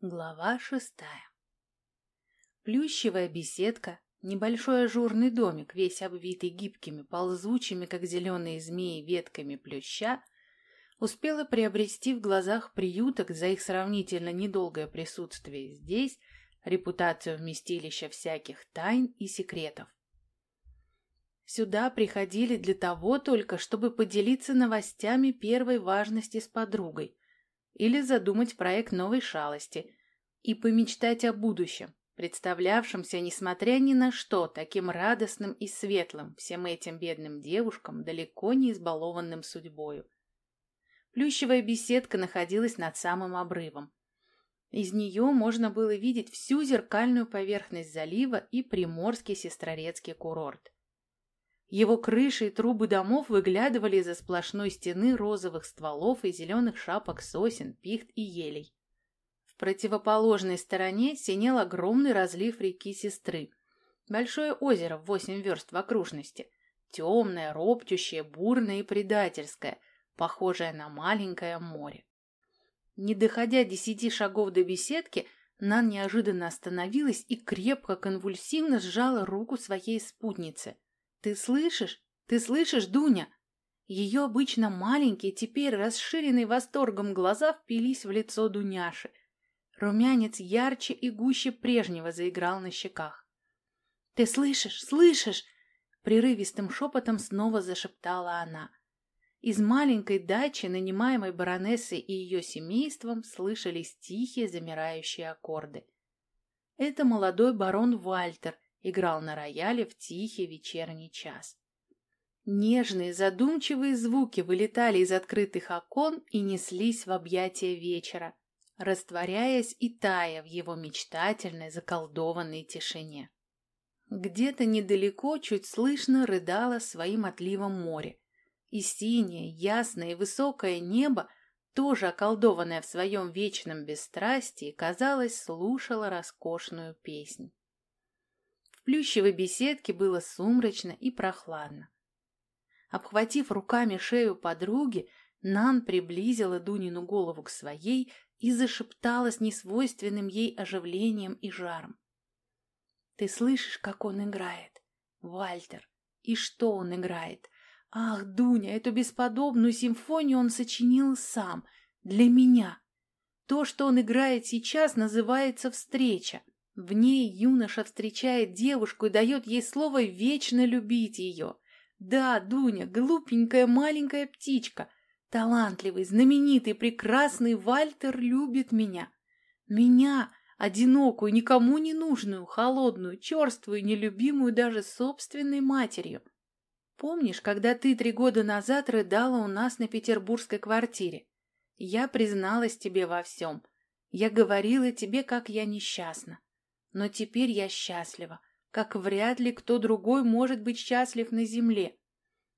Глава шестая Плющевая беседка, небольшой ажурный домик, весь обвитый гибкими, ползучими, как зеленые змеи, ветками плюща, успела приобрести в глазах приюток за их сравнительно недолгое присутствие здесь репутацию вместилища всяких тайн и секретов. Сюда приходили для того только, чтобы поделиться новостями первой важности с подругой, или задумать проект новой шалости и помечтать о будущем, представлявшемся, несмотря ни на что, таким радостным и светлым всем этим бедным девушкам, далеко не избалованным судьбою. Плющевая беседка находилась над самым обрывом. Из нее можно было видеть всю зеркальную поверхность залива и приморский сестрорецкий курорт. Его крыши и трубы домов выглядывали из-за сплошной стены розовых стволов и зеленых шапок сосен, пихт и елей. В противоположной стороне синел огромный разлив реки Сестры. Большое озеро в восемь верст в окружности. Темное, роптющее, бурное и предательское, похожее на маленькое море. Не доходя десяти шагов до беседки, Нан неожиданно остановилась и крепко, конвульсивно сжала руку своей спутницы – «Ты слышишь? Ты слышишь, Дуня?» Ее обычно маленькие, теперь расширенные восторгом глаза впились в лицо Дуняши. Румянец ярче и гуще прежнего заиграл на щеках. «Ты слышишь? Слышишь?» Прерывистым шепотом снова зашептала она. Из маленькой дачи, нанимаемой баронессой и ее семейством, слышались тихие замирающие аккорды. Это молодой барон Вальтер — играл на рояле в тихий вечерний час. Нежные, задумчивые звуки вылетали из открытых окон и неслись в объятия вечера, растворяясь и тая в его мечтательной, заколдованной тишине. Где-то недалеко чуть слышно рыдало своим отливом море, и синее, ясное и высокое небо, тоже околдованное в своем вечном бесстрастии, казалось, слушало роскошную песнь плющевой беседке было сумрачно и прохладно. Обхватив руками шею подруги, Нан приблизила Дунину голову к своей и зашептала с несвойственным ей оживлением и жаром. «Ты слышишь, как он играет? Вальтер! И что он играет? Ах, Дуня, эту бесподобную симфонию он сочинил сам, для меня. То, что он играет сейчас, называется «Встреча». В ней юноша встречает девушку и дает ей слово вечно любить ее. Да, Дуня, глупенькая маленькая птичка, талантливый, знаменитый, прекрасный Вальтер любит меня. Меня, одинокую, никому не нужную, холодную, черствую, нелюбимую даже собственной матерью. Помнишь, когда ты три года назад рыдала у нас на петербургской квартире? Я призналась тебе во всем. Я говорила тебе, как я несчастна. Но теперь я счастлива, как вряд ли кто другой может быть счастлив на земле.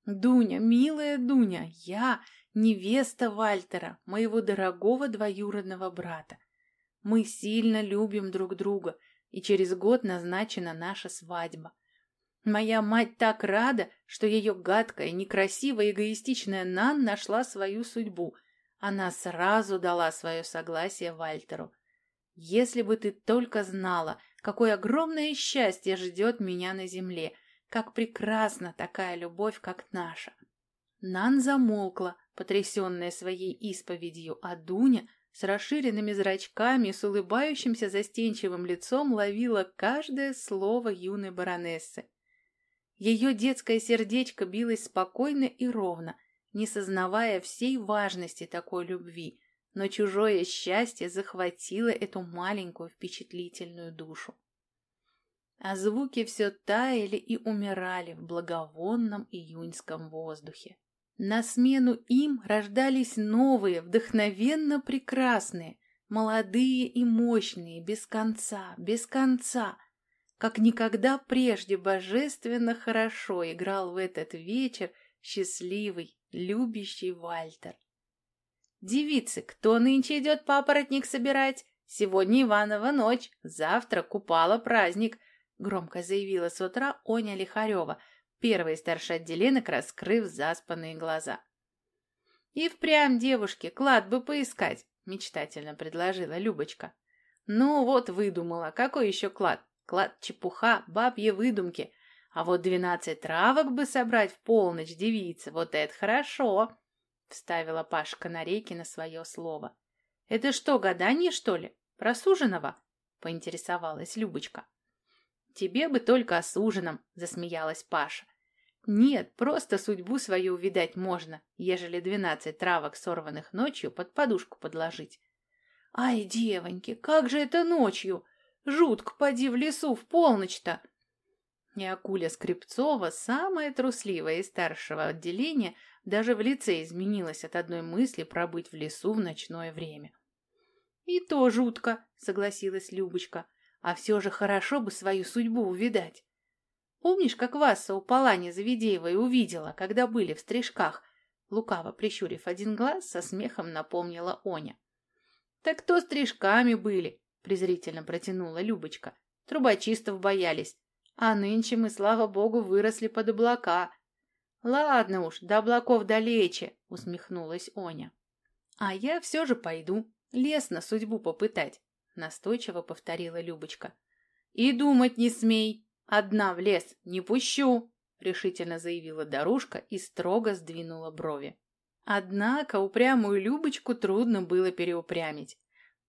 Дуня, милая Дуня, я невеста Вальтера, моего дорогого двоюродного брата. Мы сильно любим друг друга, и через год назначена наша свадьба. Моя мать так рада, что ее гадкая, некрасивая, эгоистичная Нан нашла свою судьбу. Она сразу дала свое согласие Вальтеру. Если бы ты только знала, какое огромное счастье ждет меня на земле, как прекрасна такая любовь, как наша. Нан замолкла, потрясенная своей исповедью, а Дуня с расширенными зрачками и с улыбающимся застенчивым лицом ловила каждое слово юной баронессы. Ее детское сердечко билось спокойно и ровно, не сознавая всей важности такой любви, но чужое счастье захватило эту маленькую впечатлительную душу. А звуки все таяли и умирали в благовонном июньском воздухе. На смену им рождались новые, вдохновенно прекрасные, молодые и мощные, без конца, без конца. Как никогда прежде божественно хорошо играл в этот вечер счастливый, любящий Вальтер. «Девицы, кто нынче идет папоротник собирать? Сегодня Иванова ночь, завтра Купала праздник», — громко заявила с утра Оня Лихарева, первый старший отделенок, раскрыв заспанные глаза. «И впрямь, девушки, клад бы поискать», — мечтательно предложила Любочка. Ну вот выдумала. Какой еще клад? Клад чепуха, бабьи выдумки. А вот двенадцать травок бы собрать в полночь, девица, вот это хорошо!» Вставила Пашка на свое слово. «Это что, гадание, что ли? Про суженого?» Поинтересовалась Любочка. «Тебе бы только о суженом», — засмеялась Паша. «Нет, просто судьбу свою увидать можно, ежели двенадцать травок, сорванных ночью, под подушку подложить». «Ай, девоньки, как же это ночью! Жутко поди в лесу в полночь-то!» И Акуля Скрипцова, самая трусливая из старшего отделения, даже в лице изменилась от одной мысли пробыть в лесу в ночное время. «И то жутко», — согласилась Любочка, — «а все же хорошо бы свою судьбу увидать. Помнишь, как Васа у Палани Завидеевой увидела, когда были в стрижках?» Лукаво прищурив один глаз, со смехом напомнила Оня. «Так кто стрижками были?» — презрительно протянула Любочка. «Трубочистов боялись. А нынче мы, слава богу, выросли под облака. Ладно уж, до облаков далече, усмехнулась Оня. А я все же пойду, лес на судьбу попытать, настойчиво повторила Любочка. И думать не смей, одна в лес не пущу, решительно заявила Дорушка и строго сдвинула брови. Однако упрямую Любочку трудно было переупрямить.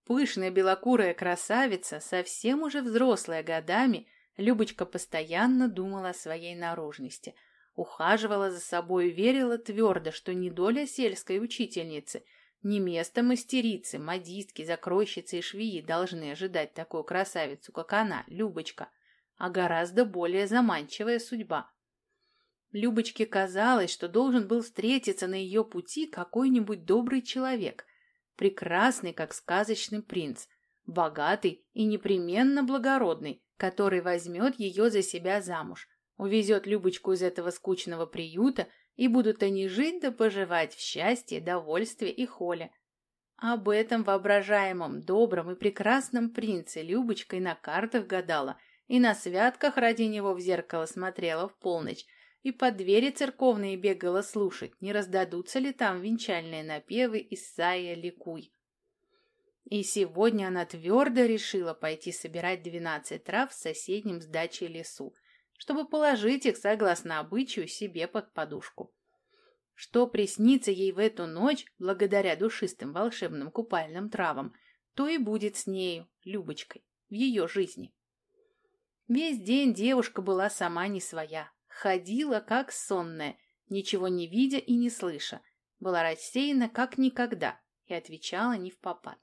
Пышная белокурая красавица, совсем уже взрослая годами, Любочка постоянно думала о своей наружности, ухаживала за собой и верила твердо, что не доля сельской учительницы, не место мастерицы, модистки, закройщицы и швеи должны ожидать такую красавицу, как она, Любочка, а гораздо более заманчивая судьба. Любочке казалось, что должен был встретиться на ее пути какой-нибудь добрый человек, прекрасный, как сказочный принц, богатый и непременно благородный, который возьмет ее за себя замуж, увезет Любочку из этого скучного приюта, и будут они жить да поживать в счастье, довольстве и холе. Об этом воображаемом, добром и прекрасном принце Любочка и на картах гадала, и на святках ради него в зеркало смотрела в полночь, и по двери церковные бегала слушать, не раздадутся ли там венчальные напевы Исайя Ликуй. И сегодня она твердо решила пойти собирать двенадцать трав в соседнем с дачей лесу, чтобы положить их, согласно обычаю, себе под подушку. Что приснится ей в эту ночь, благодаря душистым волшебным купальным травам, то и будет с нею, Любочкой, в ее жизни. Весь день девушка была сама не своя, ходила как сонная, ничего не видя и не слыша, была рассеяна как никогда и отвечала не в попад.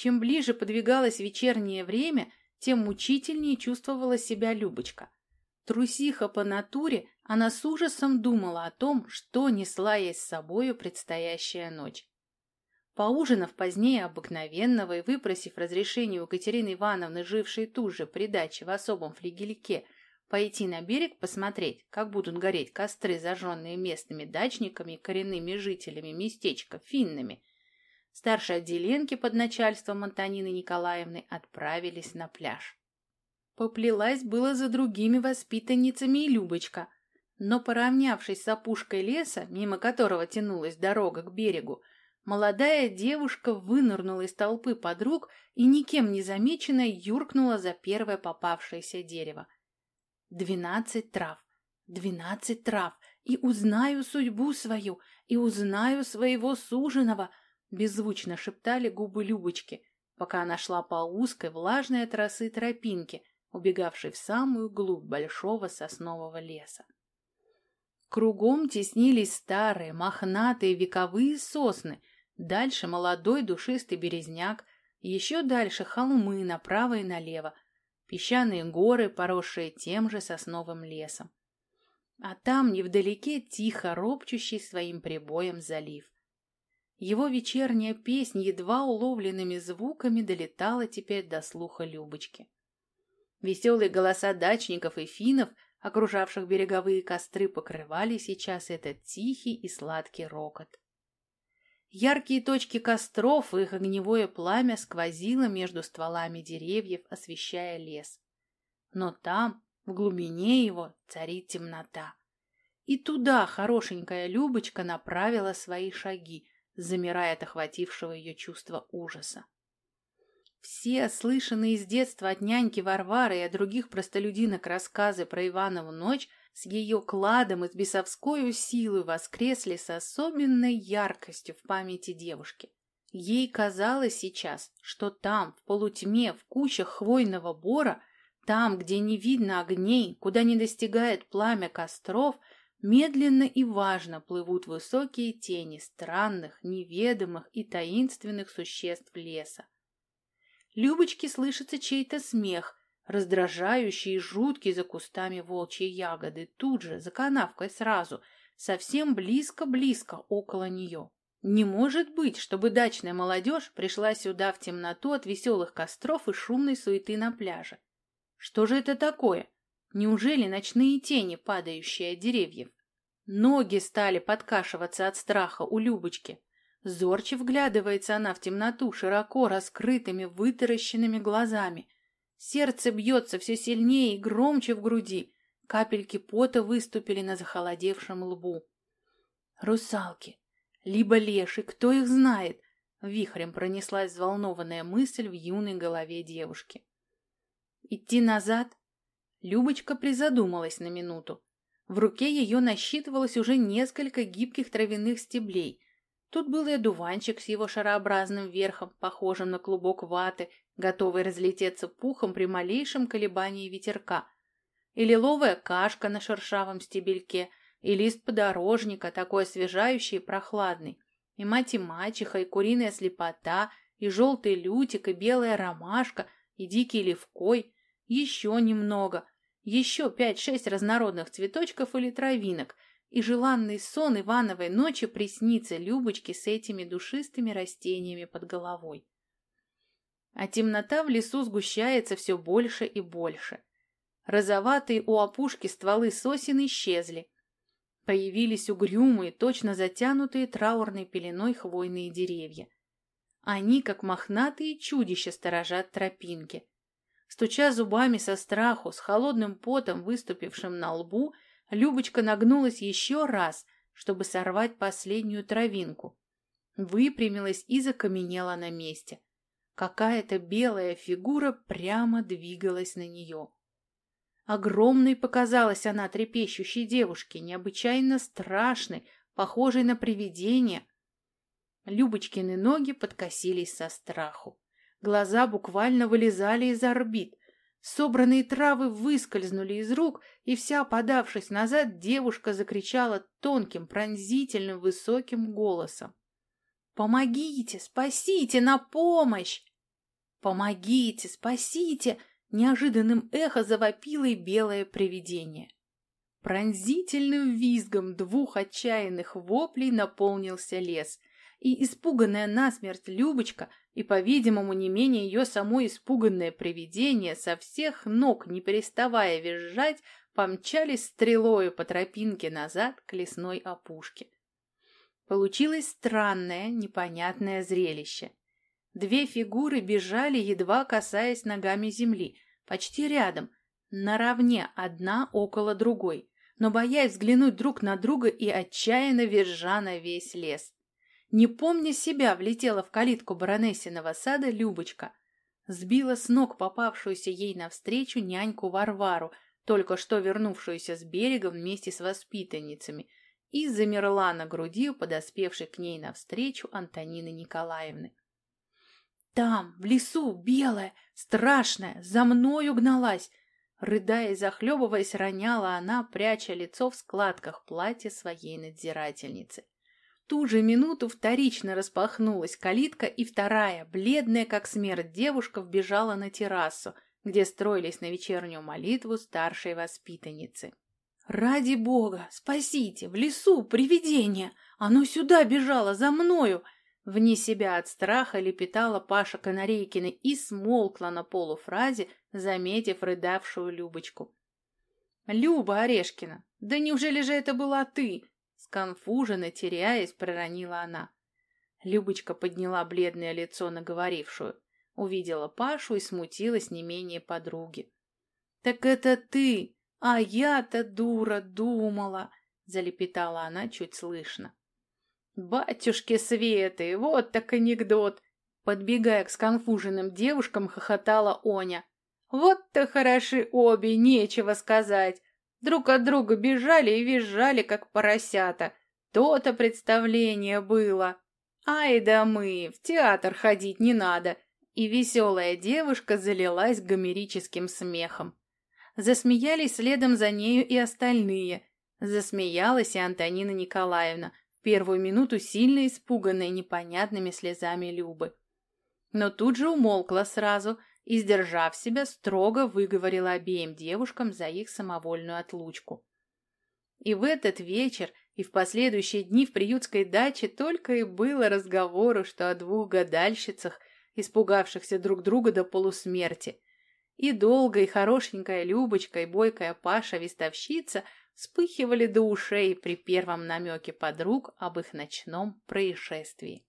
Чем ближе подвигалось вечернее время, тем мучительнее чувствовала себя Любочка. Трусиха по натуре, она с ужасом думала о том, что несла ей с собою предстоящая ночь. Поужинав позднее обыкновенного и выпросив разрешение у Катерины Ивановны, жившей тут же при даче в особом флигельке, пойти на берег посмотреть, как будут гореть костры, зажженные местными дачниками и коренными жителями местечка финнами, старшие отделенки под начальством Антонины Николаевны отправились на пляж. Поплелась было за другими воспитанницами и Любочка, но, поравнявшись с опушкой леса, мимо которого тянулась дорога к берегу, молодая девушка вынырнула из толпы подруг и, никем не замеченная, юркнула за первое попавшееся дерево. Двенадцать трав, двенадцать трав, и узнаю судьбу свою, и узнаю своего суженого, Беззвучно шептали губы Любочки, пока она шла по узкой, влажной от росы тропинке, убегавшей в самую глубь большого соснового леса. Кругом теснились старые, мохнатые вековые сосны, дальше молодой душистый березняк, еще дальше холмы направо и налево, песчаные горы, поросшие тем же сосновым лесом. А там, невдалеке, тихо ропчущий своим прибоем залив. Его вечерняя песнь едва уловленными звуками долетала теперь до слуха Любочки. Веселые голоса дачников и финнов, окружавших береговые костры, покрывали сейчас этот тихий и сладкий рокот. Яркие точки костров и их огневое пламя сквозило между стволами деревьев, освещая лес. Но там, в глубине его, царит темнота. И туда хорошенькая Любочка направила свои шаги, замирая от охватившего ее чувства ужаса. Все слышанные с детства от няньки Варвары и от других простолюдинок рассказы про Иванову ночь с ее кладом и с бесовской силой воскресли с особенной яркостью в памяти девушки. Ей казалось сейчас, что там, в полутьме, в кучах хвойного бора, там, где не видно огней, куда не достигает пламя костров, медленно и важно плывут высокие тени странных, неведомых и таинственных существ леса. Любочке слышится чей-то смех, раздражающий и жуткий за кустами волчьей ягоды, тут же, за канавкой сразу, совсем близко-близко около нее. Не может быть, чтобы дачная молодежь пришла сюда в темноту от веселых костров и шумной суеты на пляже. Что же это такое? Неужели ночные тени, падающие от деревьев? Ноги стали подкашиваться от страха у Любочки. Зорче вглядывается она в темноту широко раскрытыми, вытаращенными глазами. Сердце бьется все сильнее и громче в груди. Капельки пота выступили на захолодевшем лбу. Русалки. Либо леший, кто их знает? Вихрем пронеслась взволнованная мысль в юной голове девушки. Идти назад? Любочка призадумалась на минуту. В руке ее насчитывалось уже несколько гибких травяных стеблей. Тут был и одуванчик с его шарообразным верхом, похожим на клубок ваты, готовый разлететься пухом при малейшем колебании ветерка, и лиловая кашка на шершавом стебельке, и лист подорожника, такой освежающий и прохладный, и мать и мачеха, и куриная слепота, и желтый лютик, и белая ромашка, и дикий левкой, еще немного, еще пять-шесть разнородных цветочков или травинок, и желанный сон Ивановой ночи приснится Любочке с этими душистыми растениями под головой. А темнота в лесу сгущается все больше и больше. Розоватые у опушки стволы сосен исчезли. Появились угрюмые, точно затянутые траурной пеленой хвойные деревья. Они, как мохнатые чудища, сторожат тропинки. Стуча зубами со страху, с холодным потом, выступившим на лбу, Любочка нагнулась еще раз, чтобы сорвать последнюю травинку. Выпрямилась и закаменела на месте. Какая-то белая фигура прямо двигалась на нее. Огромной показалась она трепещущей девушке, необычайно страшной, похожей на привидение. Любочкины ноги подкосились со страху. Глаза буквально вылезали из орбит. Собранные травы выскользнули из рук, и вся, подавшись назад, девушка закричала тонким, пронзительным, высоким голосом. «Помогите! Спасите! На помощь!» «Помогите! Спасите!» Неожиданным эхо завопило и белое привидение. Пронзительным визгом двух отчаянных воплей наполнился лес, и испуганная насмерть Любочка и, по-видимому, не менее ее само испуганное привидение со всех ног, не переставая визжать, помчались стрелою по тропинке назад к лесной опушке. Получилось странное, непонятное зрелище. Две фигуры бежали, едва касаясь ногами земли, почти рядом, наравне одна около другой, но боясь взглянуть друг на друга и отчаянно визжа на весь лес. Не помня себя, влетела в калитку баронессиного сада Любочка. Сбила с ног попавшуюся ей навстречу няньку Варвару, только что вернувшуюся с берега вместе с воспитанницами, и замерла на груди подоспевшей к ней навстречу Антонины Николаевны. Там, в лесу, белая, страшная, за мною гналась. Рыдая и захлебываясь, роняла она, пряча лицо в складках платья своей надзирательницы. Ту же минуту вторично распахнулась калитка, и вторая, бледная как смерть девушка, вбежала на террасу, где строились на вечернюю молитву старшей воспитанницы. «Ради бога! Спасите! В лесу привидение! Оно сюда бежало, за мною!» Вне себя от страха лепетала Паша Канарейкина и смолкла на полуфразе, заметив рыдавшую Любочку. «Люба Орешкина, да неужели же это была ты?» Сконфуженно, теряясь, проронила она. Любочка подняла бледное лицо на говорившую, увидела Пашу и смутилась не менее подруги. «Так это ты! А я-то, дура, думала!» залепетала она чуть слышно. «Батюшки Светы, вот так анекдот!» Подбегая к сконфуженным девушкам, хохотала Оня. Вот-то хороши обе, нечего сказать. Друг от друга бежали и визжали, как поросята. То-то представление было. Ай да мы, в театр ходить не надо. И веселая девушка залилась гомерическим смехом. Засмеялись следом за нею и остальные. Засмеялась и Антонина Николаевна, в первую минуту сильно испуганная непонятными слезами Любы. Но тут же умолкла сразу и, сдержав себя, строго выговорила обеим девушкам за их самовольную отлучку. И в этот вечер, и в последующие дни в приютской даче только и было разговору, что о двух гадальщицах, испугавшихся друг друга до полусмерти. И долгая и хорошенькая Любочка и бойкая Паша-вестовщица вспыхивали до ушей при первом намеке подруг об их ночном происшествии.